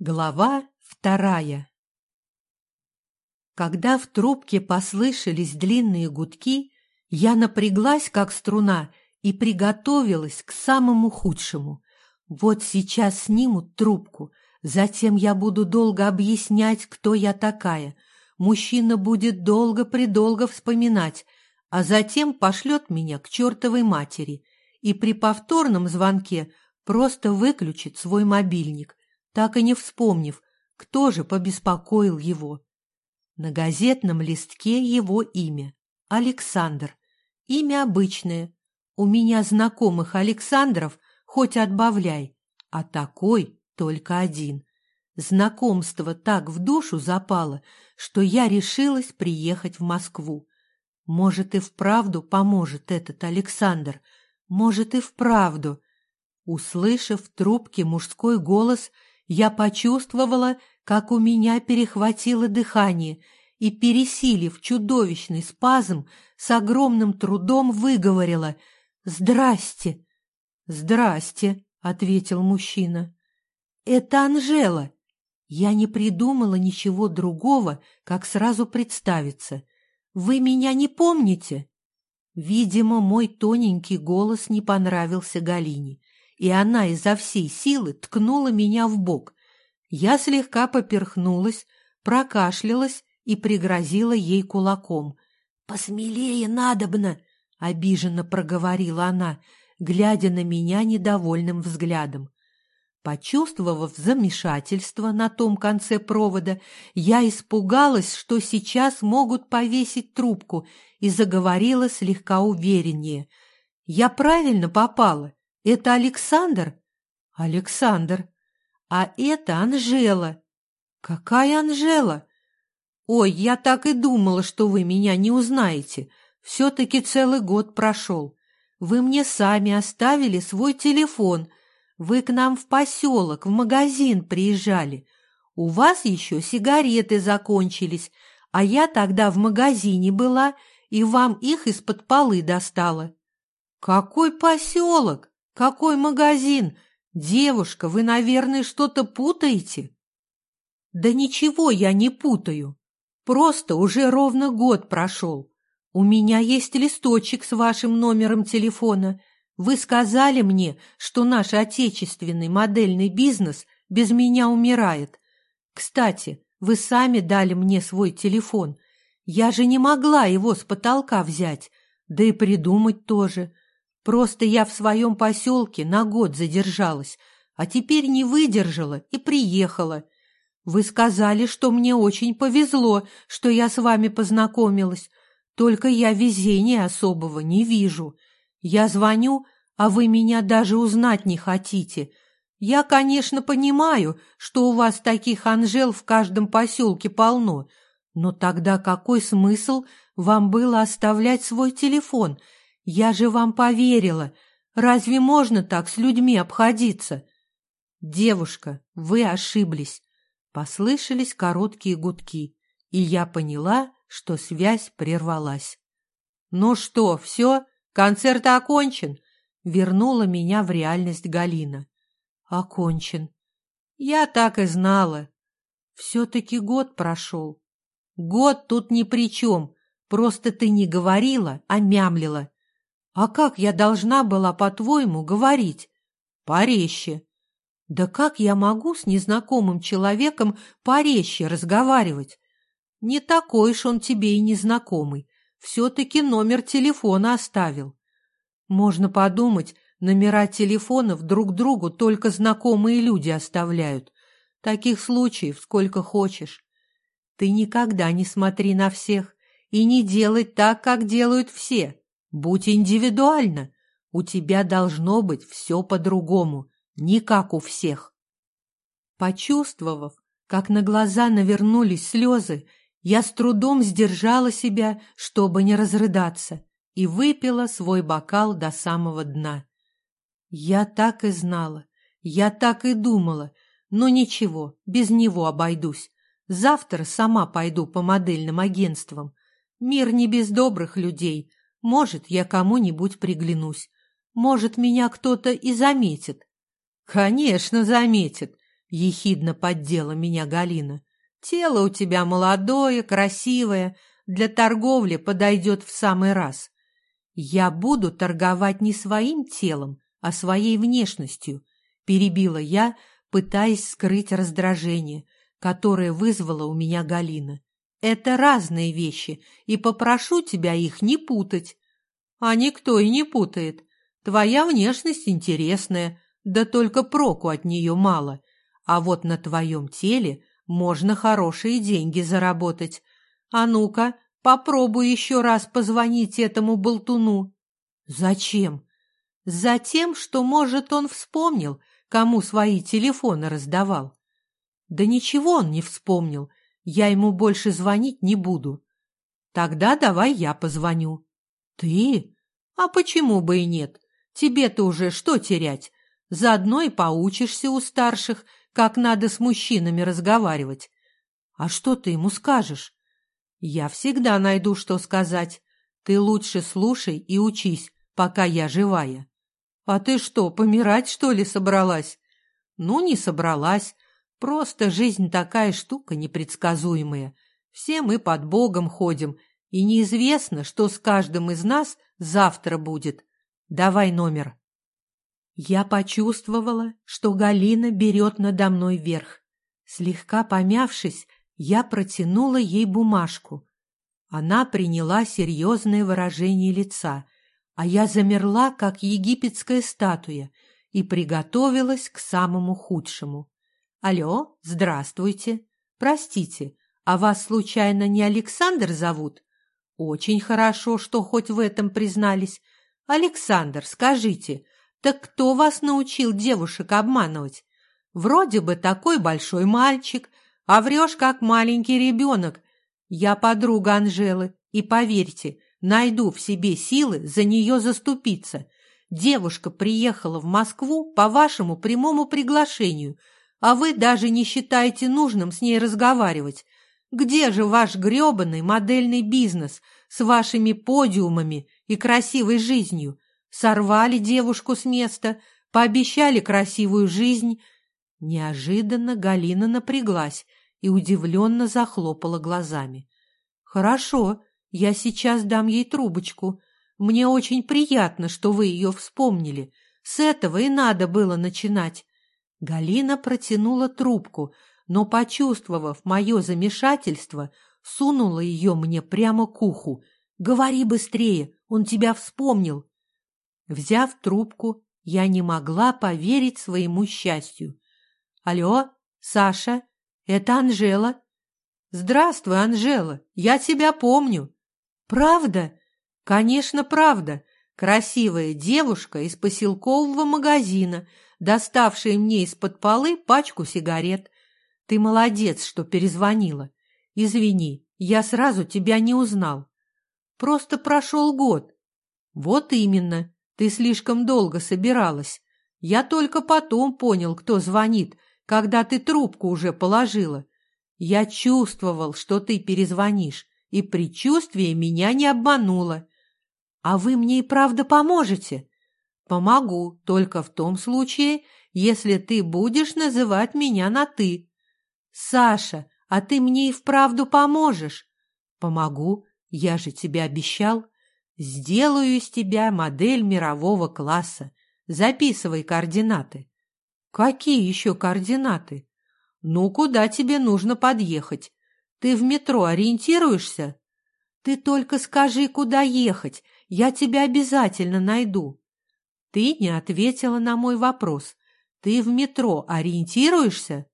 Глава вторая Когда в трубке послышались длинные гудки, я напряглась, как струна, и приготовилась к самому худшему. Вот сейчас снимут трубку, затем я буду долго объяснять, кто я такая. Мужчина будет долго-предолго вспоминать, а затем пошлет меня к чертовой матери и при повторном звонке просто выключит свой мобильник так и не вспомнив, кто же побеспокоил его. На газетном листке его имя – Александр. Имя обычное. У меня знакомых Александров хоть отбавляй, а такой только один. Знакомство так в душу запало, что я решилась приехать в Москву. Может, и вправду поможет этот Александр. Может, и вправду. Услышав в трубке мужской голос – я почувствовала, как у меня перехватило дыхание, и, пересилив чудовищный спазм, с огромным трудом выговорила «Здрасте!» «Здрасте!» — ответил мужчина. «Это Анжела!» Я не придумала ничего другого, как сразу представиться. «Вы меня не помните?» Видимо, мой тоненький голос не понравился Галине и она изо всей силы ткнула меня в бок. Я слегка поперхнулась, прокашлялась и пригрозила ей кулаком. «Посмелее надобно!» — обиженно проговорила она, глядя на меня недовольным взглядом. Почувствовав замешательство на том конце провода, я испугалась, что сейчас могут повесить трубку, и заговорила слегка увереннее. «Я правильно попала? Это Александр? Александр. А это Анжела. Какая Анжела? Ой, я так и думала, что вы меня не узнаете. Все-таки целый год прошел. Вы мне сами оставили свой телефон. Вы к нам в поселок, в магазин приезжали. У вас еще сигареты закончились, а я тогда в магазине была и вам их из-под полы достала. Какой поселок? «Какой магазин? Девушка, вы, наверное, что-то путаете?» «Да ничего я не путаю. Просто уже ровно год прошел. У меня есть листочек с вашим номером телефона. Вы сказали мне, что наш отечественный модельный бизнес без меня умирает. Кстати, вы сами дали мне свой телефон. Я же не могла его с потолка взять, да и придумать тоже. Просто я в своем поселке на год задержалась, а теперь не выдержала и приехала. Вы сказали, что мне очень повезло, что я с вами познакомилась. Только я везения особого не вижу. Я звоню, а вы меня даже узнать не хотите. Я, конечно, понимаю, что у вас таких Анжел в каждом поселке полно, но тогда какой смысл вам было оставлять свой телефон — я же вам поверила. Разве можно так с людьми обходиться? Девушка, вы ошиблись. Послышались короткие гудки, и я поняла, что связь прервалась. Ну что, все? Концерт окончен? Вернула меня в реальность Галина. Окончен. Я так и знала. Все-таки год прошел. Год тут ни при чем. Просто ты не говорила, а мямлила. «А как я должна была, по-твоему, говорить?» «Порезче». «Да как я могу с незнакомым человеком порезче разговаривать?» «Не такой ж он тебе и незнакомый. Все-таки номер телефона оставил». «Можно подумать, номера телефонов друг другу только знакомые люди оставляют. Таких случаев сколько хочешь. Ты никогда не смотри на всех и не делай так, как делают все. Будь индивидуально. У тебя должно быть все по-другому, не как у всех. Почувствовав, как на глаза навернулись слезы, я с трудом сдержала себя, чтобы не разрыдаться, и выпила свой бокал до самого дна. Я так и знала, я так и думала, но ничего, без него обойдусь. Завтра сама пойду по модельным агентствам. Мир не без добрых людей, может, я кому-нибудь приглянусь. Может, меня кто-то и заметит. Конечно, заметит. — ехидно поддела меня Галина. «Тело у тебя молодое, красивое, для торговли подойдет в самый раз. Я буду торговать не своим телом, а своей внешностью», — перебила я, пытаясь скрыть раздражение, которое вызвала у меня Галина. «Это разные вещи, и попрошу тебя их не путать». «А никто и не путает. Твоя внешность интересная, да только проку от нее мало. А вот на твоем теле можно хорошие деньги заработать. А ну-ка, попробуй еще раз позвонить этому болтуну». «Зачем?» «Затем, что, может, он вспомнил, кому свои телефоны раздавал». «Да ничего он не вспомнил. Я ему больше звонить не буду». «Тогда давай я позвоню». «Ты? А почему бы и нет? Тебе-то уже что терять? Заодно и поучишься у старших, как надо с мужчинами разговаривать. А что ты ему скажешь? Я всегда найду, что сказать. Ты лучше слушай и учись, пока я живая. А ты что, помирать, что ли, собралась? Ну, не собралась. Просто жизнь такая штука непредсказуемая. Все мы под Богом ходим, и неизвестно, что с каждым из нас завтра будет. Давай номер. Я почувствовала, что Галина берет надо мной верх. Слегка помявшись, я протянула ей бумажку. Она приняла серьезное выражение лица, а я замерла, как египетская статуя, и приготовилась к самому худшему. «Алло, здравствуйте. Простите, а вас случайно не Александр зовут?» «Очень хорошо, что хоть в этом признались. Александр, скажите, так кто вас научил девушек обманывать? Вроде бы такой большой мальчик, а врешь, как маленький ребенок. Я подруга Анжелы, и, поверьте, найду в себе силы за нее заступиться. Девушка приехала в Москву по вашему прямому приглашению, а вы даже не считаете нужным с ней разговаривать. Где же ваш грёбаный модельный бизнес с вашими подиумами и красивой жизнью? Сорвали девушку с места, пообещали красивую жизнь. Неожиданно Галина напряглась и удивленно захлопала глазами. «Хорошо, я сейчас дам ей трубочку. Мне очень приятно, что вы ее вспомнили. С этого и надо было начинать». Галина протянула трубку, но, почувствовав мое замешательство, сунула ее мне прямо к уху. «Говори быстрее, он тебя вспомнил». Взяв трубку, я не могла поверить своему счастью. «Алло, Саша, это Анжела». «Здравствуй, Анжела, я тебя помню». «Правда?» «Конечно, правда. Красивая девушка из поселкового магазина, доставшая мне из-под полы пачку сигарет. Ты молодец, что перезвонила. Извини, я сразу тебя не узнал. Просто прошел год. Вот именно. Ты слишком долго собиралась. Я только потом понял, кто звонит, когда ты трубку уже положила. Я чувствовал, что ты перезвонишь, и предчувствие меня не обмануло. А вы мне и правда поможете? Помогу, только в том случае, если ты будешь называть меня на «ты». «Саша, а ты мне и вправду поможешь?» «Помогу, я же тебе обещал. Сделаю из тебя модель мирового класса. Записывай координаты». «Какие еще координаты?» «Ну, куда тебе нужно подъехать? Ты в метро ориентируешься?» «Ты только скажи, куда ехать, я тебя обязательно найду». «Ты не ответила на мой вопрос. Ты в метро ориентируешься?»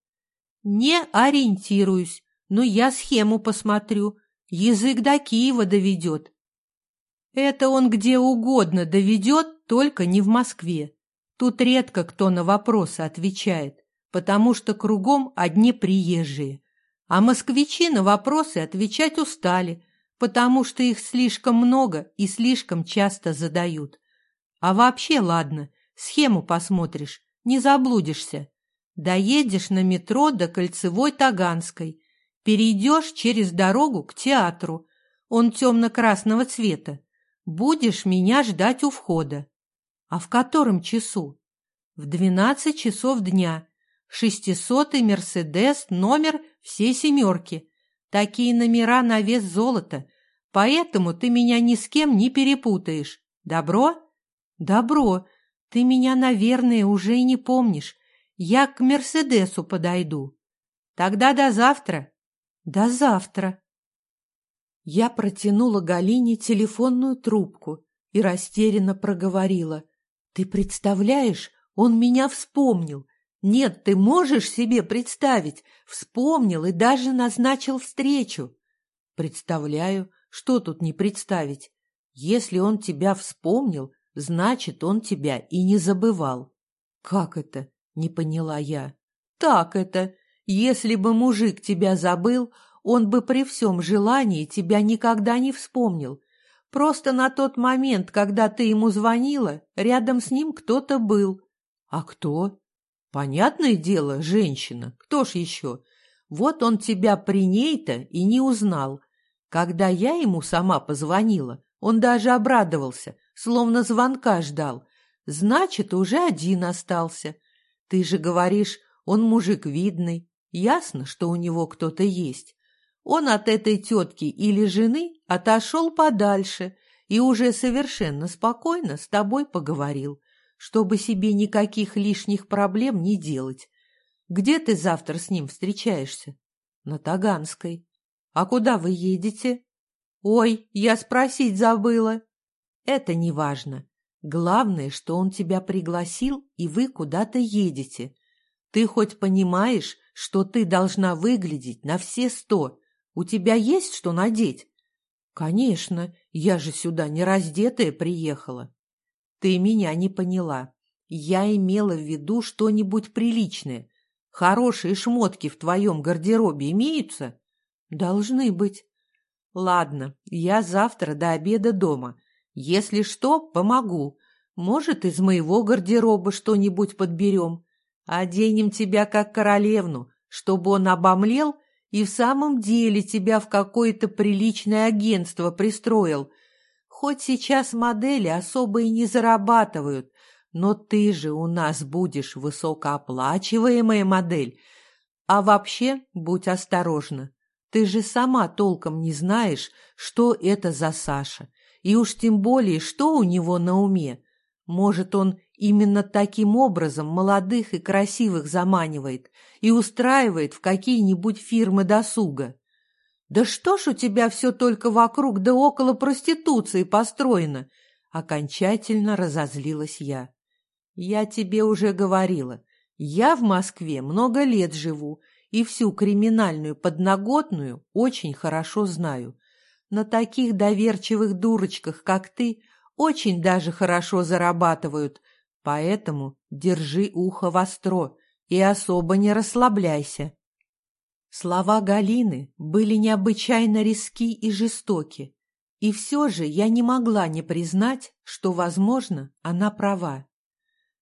Не ориентируюсь, но я схему посмотрю. Язык до Киева доведет. Это он где угодно доведет, только не в Москве. Тут редко кто на вопросы отвечает, потому что кругом одни приезжие. А москвичи на вопросы отвечать устали, потому что их слишком много и слишком часто задают. А вообще, ладно, схему посмотришь, не заблудишься. Доедешь на метро до Кольцевой Таганской, перейдешь через дорогу к театру, он темно-красного цвета. Будешь меня ждать у входа. А в котором часу? В двенадцать часов дня. шестисотый Мерседес, номер все семерки. Такие номера на вес золота, поэтому ты меня ни с кем не перепутаешь. Добро? Добро. Ты меня, наверное, уже и не помнишь. Я к Мерседесу подойду. Тогда до завтра. До завтра. Я протянула Галине телефонную трубку и растерянно проговорила. Ты представляешь, он меня вспомнил. Нет, ты можешь себе представить, вспомнил и даже назначил встречу. Представляю, что тут не представить. Если он тебя вспомнил, значит, он тебя и не забывал. Как это? Не поняла я. Так это. Если бы мужик тебя забыл, он бы при всем желании тебя никогда не вспомнил. Просто на тот момент, когда ты ему звонила, рядом с ним кто-то был. А кто? Понятное дело, женщина. Кто ж еще? Вот он тебя при ней-то и не узнал. Когда я ему сама позвонила, он даже обрадовался, словно звонка ждал. Значит, уже один остался. Ты же говоришь, он мужик видный. Ясно, что у него кто-то есть. Он от этой тетки или жены отошел подальше и уже совершенно спокойно с тобой поговорил, чтобы себе никаких лишних проблем не делать. Где ты завтра с ним встречаешься? На Таганской. А куда вы едете? Ой, я спросить забыла. Это не важно. Главное, что он тебя пригласил, и вы куда-то едете. Ты хоть понимаешь, что ты должна выглядеть на все сто? У тебя есть что надеть? Конечно, я же сюда не раздетая приехала. Ты меня не поняла. Я имела в виду что-нибудь приличное. Хорошие шмотки в твоем гардеробе имеются? Должны быть. Ладно, я завтра до обеда дома. Если что, помогу. Может, из моего гардероба что-нибудь подберем. Оденем тебя как королевну, чтобы он обомлел и в самом деле тебя в какое-то приличное агентство пристроил. Хоть сейчас модели особо и не зарабатывают, но ты же у нас будешь высокооплачиваемая модель. А вообще, будь осторожна. Ты же сама толком не знаешь, что это за Саша, и уж тем более, что у него на уме. Может, он именно таким образом молодых и красивых заманивает и устраивает в какие-нибудь фирмы досуга. Да что ж у тебя все только вокруг да около проституции построено? Окончательно разозлилась я. Я тебе уже говорила, я в Москве много лет живу и всю криминальную подноготную очень хорошо знаю. На таких доверчивых дурочках, как ты, очень даже хорошо зарабатывают, поэтому держи ухо востро и особо не расслабляйся. Слова Галины были необычайно риски и жестоки, и все же я не могла не признать, что, возможно, она права.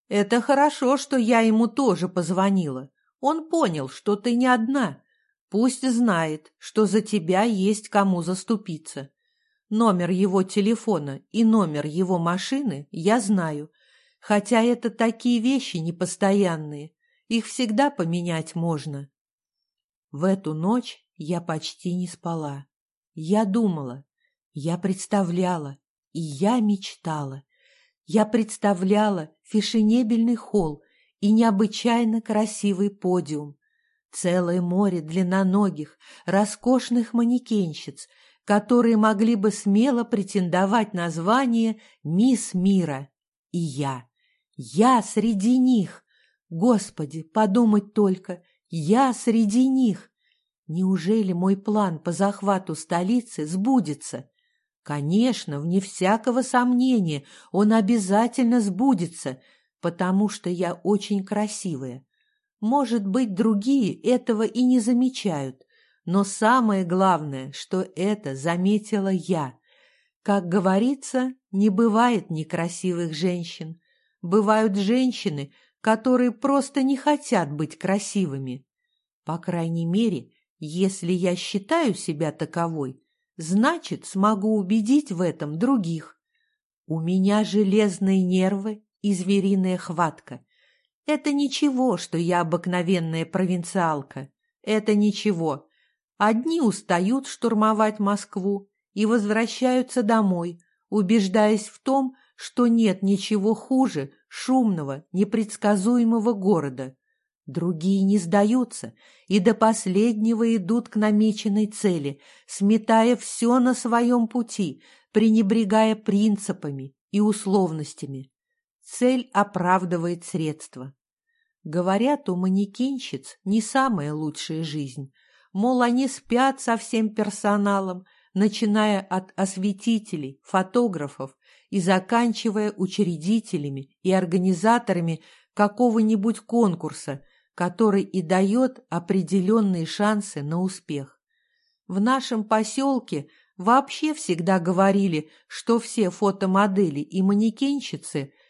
Это хорошо, что я ему тоже позвонила. Он понял, что ты не одна. Пусть знает, что за тебя есть кому заступиться. Номер его телефона и номер его машины я знаю, хотя это такие вещи непостоянные, их всегда поменять можно. В эту ночь я почти не спала. Я думала, я представляла, и я мечтала. Я представляла фешенебельный холл и необычайно красивый подиум, целое море длинноногих, роскошных манекенщиц, которые могли бы смело претендовать на звание «Мисс Мира». И я, я среди них. Господи, подумать только, я среди них. Неужели мой план по захвату столицы сбудется? Конечно, вне всякого сомнения, он обязательно сбудется, потому что я очень красивая. Может быть, другие этого и не замечают, но самое главное, что это заметила я. Как говорится, не бывает некрасивых женщин. Бывают женщины, которые просто не хотят быть красивыми. По крайней мере, если я считаю себя таковой, значит, смогу убедить в этом других. У меня железные нервы и звериная хватка. Это ничего, что я обыкновенная провинциалка. Это ничего. Одни устают штурмовать Москву и возвращаются домой, убеждаясь в том, что нет ничего хуже шумного, непредсказуемого города. Другие не сдаются и до последнего идут к намеченной цели, сметая все на своем пути, пренебрегая принципами и условностями. Цель оправдывает средства. Говорят, у манекенщиц не самая лучшая жизнь. Мол, они спят со всем персоналом, начиная от осветителей, фотографов и заканчивая учредителями и организаторами какого-нибудь конкурса, который и дает определенные шансы на успех. В нашем поселке вообще всегда говорили, что все фотомодели и манекенщицы –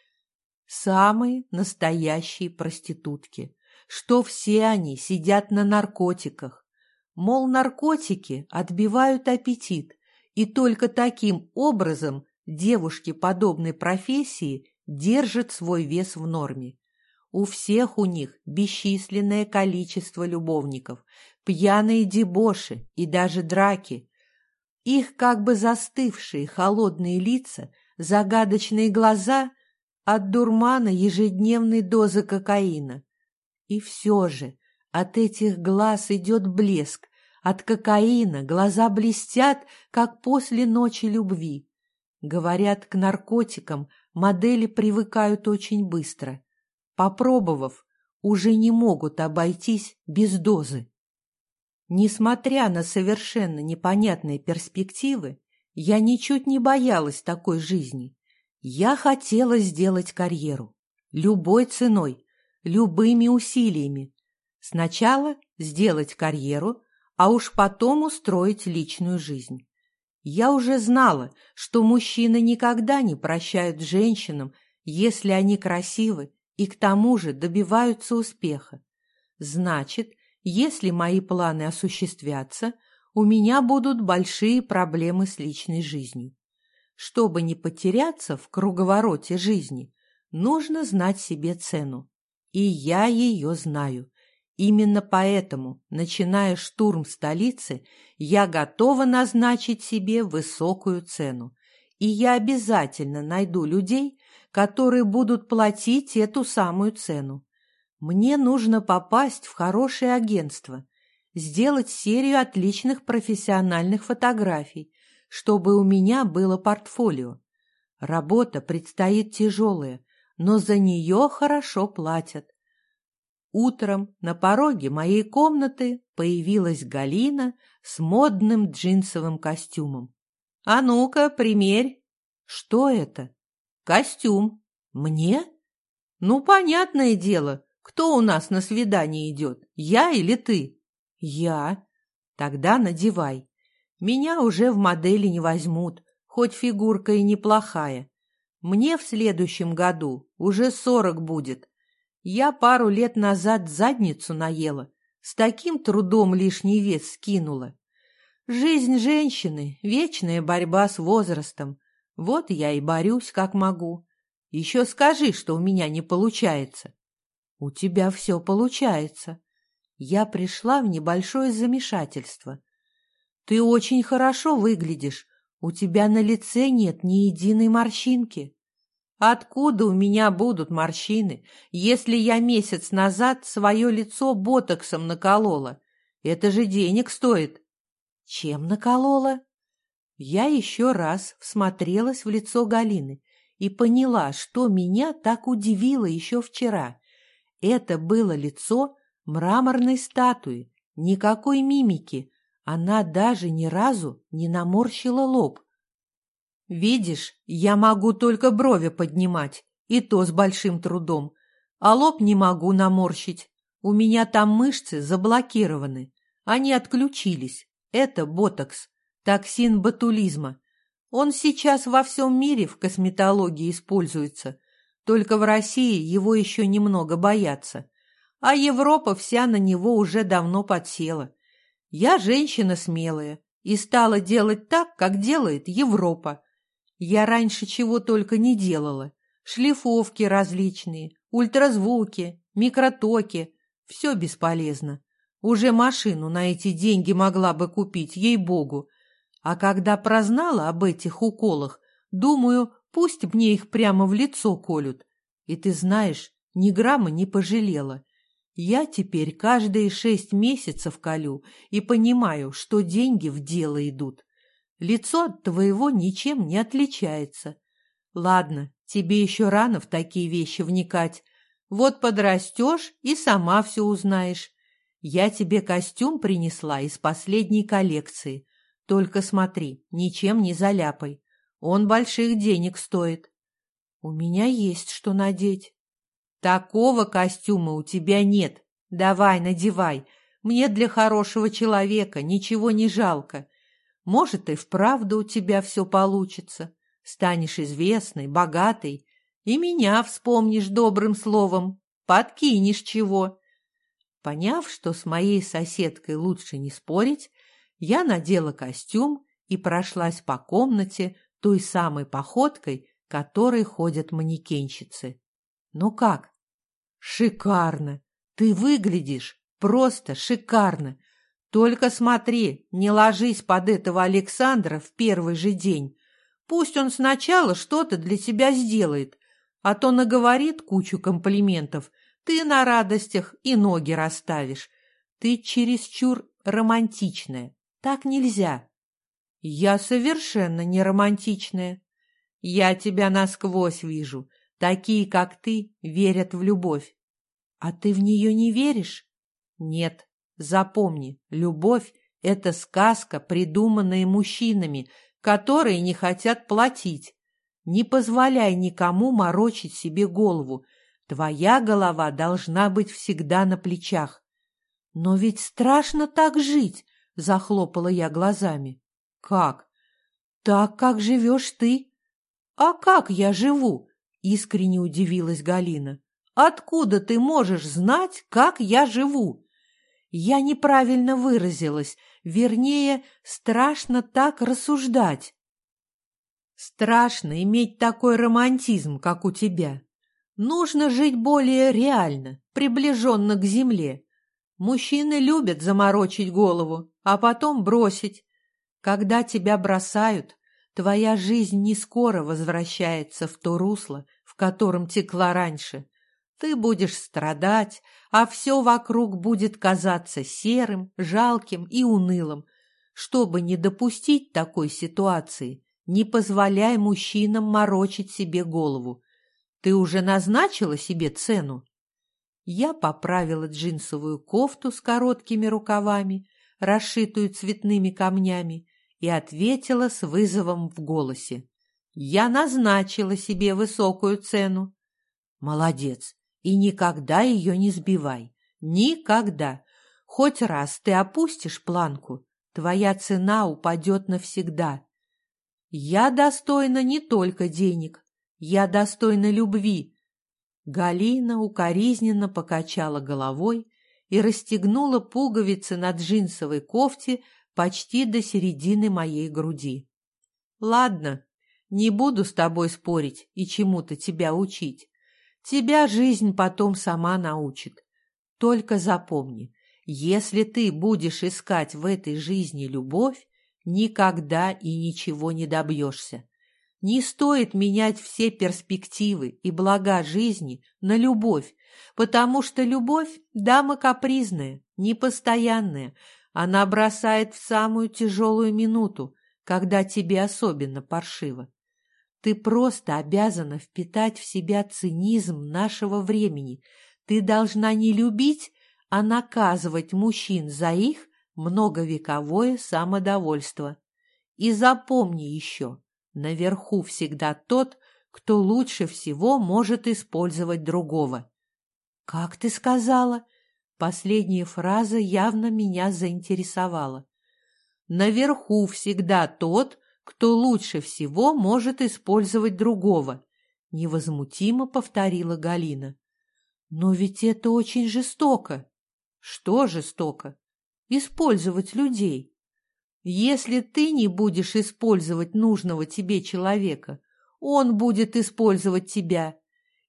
самые настоящие проститутки, что все они сидят на наркотиках. Мол, наркотики отбивают аппетит, и только таким образом девушки подобной профессии держат свой вес в норме. У всех у них бесчисленное количество любовников, пьяные дебоши и даже драки. Их как бы застывшие холодные лица, загадочные глаза от дурмана ежедневной дозы кокаина. И все же от этих глаз идет блеск, от кокаина глаза блестят, как после ночи любви. Говорят, к наркотикам модели привыкают очень быстро. Попробовав, уже не могут обойтись без дозы. Несмотря на совершенно непонятные перспективы, я ничуть не боялась такой жизни. Я хотела сделать карьеру. Любой ценой, любыми усилиями. Сначала сделать карьеру, а уж потом устроить личную жизнь. Я уже знала, что мужчины никогда не прощают женщинам, если они красивы и к тому же добиваются успеха. Значит, если мои планы осуществятся, у меня будут большие проблемы с личной жизнью. Чтобы не потеряться в круговороте жизни, нужно знать себе цену. И я ее знаю. Именно поэтому, начиная штурм столицы, я готова назначить себе высокую цену. И я обязательно найду людей, которые будут платить эту самую цену. Мне нужно попасть в хорошее агентство, сделать серию отличных профессиональных фотографий, чтобы у меня было портфолио. Работа предстоит тяжелая, но за нее хорошо платят. Утром на пороге моей комнаты появилась Галина с модным джинсовым костюмом. «А ну-ка, примерь!» «Что это?» «Костюм. Мне?» «Ну, понятное дело, кто у нас на свидание идет, я или ты?» «Я. Тогда надевай. Меня уже в модели не возьмут, хоть фигурка и неплохая. Мне в следующем году уже сорок будет, я пару лет назад задницу наела, с таким трудом лишний вес скинула. Жизнь женщины — вечная борьба с возрастом. Вот я и борюсь, как могу. Еще скажи, что у меня не получается. У тебя все получается. Я пришла в небольшое замешательство. Ты очень хорошо выглядишь. У тебя на лице нет ни единой морщинки. Откуда у меня будут морщины, если я месяц назад свое лицо ботоксом наколола? Это же денег стоит. Чем наколола? Я еще раз всмотрелась в лицо Галины и поняла, что меня так удивило еще вчера. Это было лицо мраморной статуи, никакой мимики. Она даже ни разу не наморщила лоб. Видишь, я могу только брови поднимать, и то с большим трудом, а лоб не могу наморщить. У меня там мышцы заблокированы. Они отключились. Это ботокс, токсин ботулизма. Он сейчас во всем мире в косметологии используется. Только в России его еще немного боятся. А Европа вся на него уже давно подсела. Я женщина смелая и стала делать так, как делает Европа. Я раньше чего только не делала. Шлифовки различные, ультразвуки, микротоки. Все бесполезно. Уже машину на эти деньги могла бы купить, ей-богу. А когда прознала об этих уколах, думаю, пусть мне их прямо в лицо колют. И ты знаешь, ни грамма не пожалела. Я теперь каждые шесть месяцев колю и понимаю, что деньги в дело идут. Лицо от твоего ничем не отличается. Ладно, тебе еще рано в такие вещи вникать. Вот подрастешь и сама все узнаешь. Я тебе костюм принесла из последней коллекции. Только смотри, ничем не заляпай. Он больших денег стоит. У меня есть что надеть. Такого костюма у тебя нет. Давай, надевай. Мне для хорошего человека ничего не жалко. Может, и вправду у тебя все получится. Станешь известной, богатой, и меня вспомнишь добрым словом, подкинешь чего. Поняв, что с моей соседкой лучше не спорить, я надела костюм и прошлась по комнате той самой походкой, которой ходят манекенщицы. Ну как? Шикарно! Ты выглядишь просто шикарно! Только смотри, не ложись под этого Александра в первый же день. Пусть он сначала что-то для тебя сделает, а то наговорит кучу комплиментов – ты на радостях и ноги расставишь. Ты чересчур романтичная. Так нельзя. Я совершенно не романтичная. Я тебя насквозь вижу. Такие, как ты, верят в любовь. А ты в нее не веришь? Нет. Запомни, любовь — это сказка, придуманная мужчинами, которые не хотят платить. Не позволяй никому морочить себе голову. Твоя голова должна быть всегда на плечах. Но ведь страшно так жить, захлопала я глазами. Как? Так, как живешь ты. А как я живу? Искренне удивилась Галина. Откуда ты можешь знать, как я живу? Я неправильно выразилась, вернее, страшно так рассуждать. Страшно иметь такой романтизм, как у тебя. Нужно жить более реально, приближенно к земле. Мужчины любят заморочить голову, а потом бросить. Когда тебя бросают, твоя жизнь не скоро возвращается в то русло, в котором текла раньше. Ты будешь страдать, а все вокруг будет казаться серым, жалким и унылым. Чтобы не допустить такой ситуации, не позволяй мужчинам морочить себе голову. Ты уже назначила себе цену? Я поправила джинсовую кофту с короткими рукавами, расшитую цветными камнями, и ответила с вызовом в голосе. Я назначила себе высокую цену. Молодец, и никогда ее не сбивай. Никогда. Хоть раз ты опустишь планку, твоя цена упадет навсегда. Я достойна не только денег, я достойна любви. Галина укоризненно покачала головой и расстегнула пуговицы на джинсовой кофте почти до середины моей груди. Ладно, не буду с тобой спорить и чему-то тебя учить. Тебя жизнь потом сама научит. Только запомни, если ты будешь искать в этой жизни любовь, никогда и ничего не добьешься. Не стоит менять все перспективы и блага жизни на любовь, потому что любовь – дама капризная, непостоянная. Она бросает в самую тяжелую минуту, когда тебе особенно паршиво. Ты просто обязана впитать в себя цинизм нашего времени. Ты должна не любить, а наказывать мужчин за их многовековое самодовольство. И запомни еще – Наверху всегда тот, кто лучше всего может использовать другого. «Как ты сказала?» Последняя фраза явно меня заинтересовала. «Наверху всегда тот, кто лучше всего может использовать другого», — невозмутимо повторила Галина. «Но ведь это очень жестоко». «Что жестоко?» «Использовать людей. Если ты не будешь использовать нужного тебе человека, он будет использовать тебя.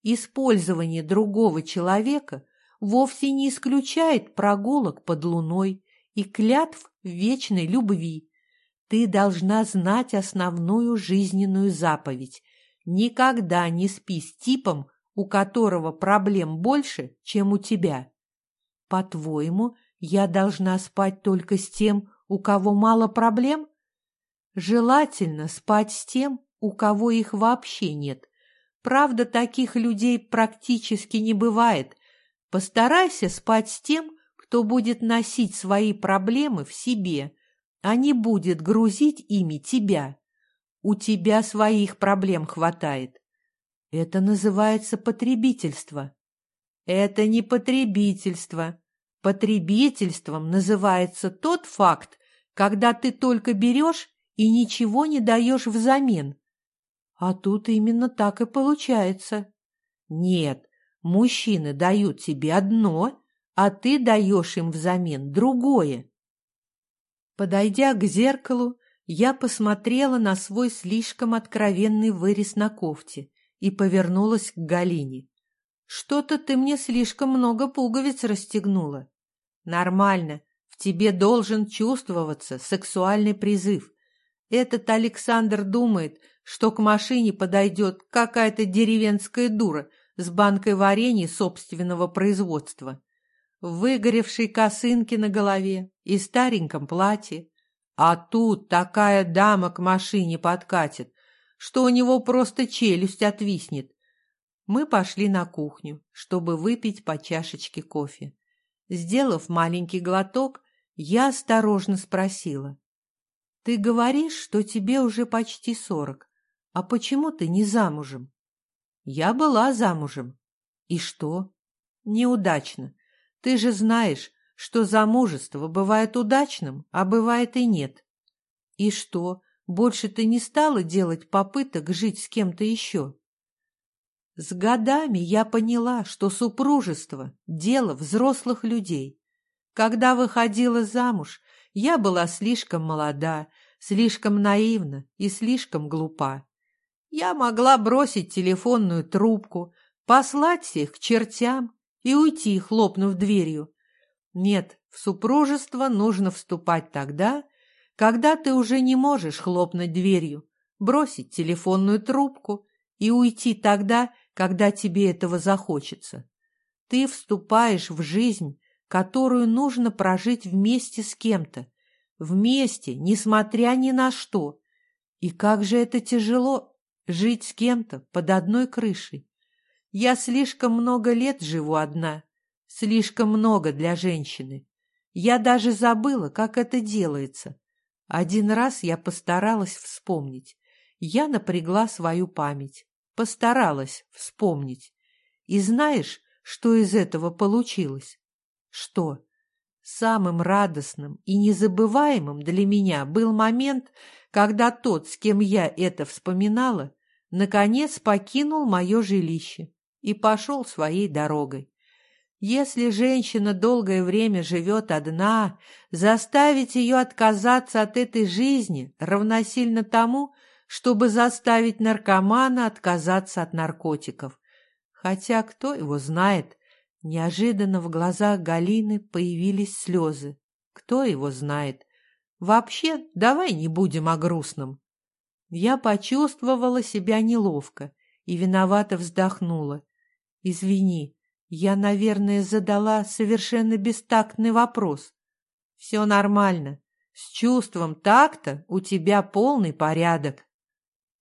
Использование другого человека вовсе не исключает прогулок под луной и клятв вечной любви. Ты должна знать основную жизненную заповедь. Никогда не спи с типом, у которого проблем больше, чем у тебя. По-твоему, я должна спать только с тем, у кого мало проблем? Желательно спать с тем, у кого их вообще нет. Правда, таких людей практически не бывает. Постарайся спать с тем, кто будет носить свои проблемы в себе, а не будет грузить ими тебя. У тебя своих проблем хватает. Это называется потребительство. Это не потребительство. Потребительством называется тот факт, когда ты только берешь и ничего не даешь взамен. А тут именно так и получается. Нет, мужчины дают тебе одно, а ты даешь им взамен другое. Подойдя к зеркалу, я посмотрела на свой слишком откровенный вырез на кофте и повернулась к Галине. «Что-то ты мне слишком много пуговиц расстегнула». «Нормально. В тебе должен чувствоваться сексуальный призыв. Этот Александр думает, что к машине подойдет какая-то деревенская дура с банкой варенья собственного производства, в выгоревшей косынке на голове и стареньком платье. А тут такая дама к машине подкатит, что у него просто челюсть отвиснет. Мы пошли на кухню, чтобы выпить по чашечке кофе. Сделав маленький глоток, я осторожно спросила. «Ты говоришь, что тебе уже почти сорок. А почему ты не замужем?» «Я была замужем». «И что?» «Неудачно. Ты же знаешь, что замужество бывает удачным, а бывает и нет». «И что, больше ты не стала делать попыток жить с кем-то еще?» С годами я поняла, что супружество – дело взрослых людей. Когда выходила замуж, я была слишком молода, слишком наивна и слишком глупа. Я могла бросить телефонную трубку, послать всех к чертям и уйти, хлопнув дверью. Нет, в супружество нужно вступать тогда, когда ты уже не можешь хлопнуть дверью, бросить телефонную трубку и уйти тогда, когда тебе этого захочется. Ты вступаешь в жизнь, которую нужно прожить вместе с кем-то, вместе, несмотря ни на что. И как же это тяжело жить с кем-то под одной крышей. Я слишком много лет живу одна, слишком много для женщины. Я даже забыла, как это делается. Один раз я постаралась вспомнить. Я напрягла свою память, постаралась вспомнить. И знаешь, что из этого получилось? Что? Самым радостным и незабываемым для меня был момент, когда тот, с кем я это вспоминала, наконец покинул мое жилище и пошел своей дорогой. Если женщина долгое время живет одна, заставить ее отказаться от этой жизни равносильно тому, чтобы заставить наркомана отказаться от наркотиков. Хотя кто его знает, Неожиданно в глазах Галины появились слезы. Кто его знает? Вообще, давай не будем о грустном. Я почувствовала себя неловко и виновато вздохнула. Извини, я, наверное, задала совершенно бестактный вопрос. Все нормально. С чувством такта у тебя полный порядок.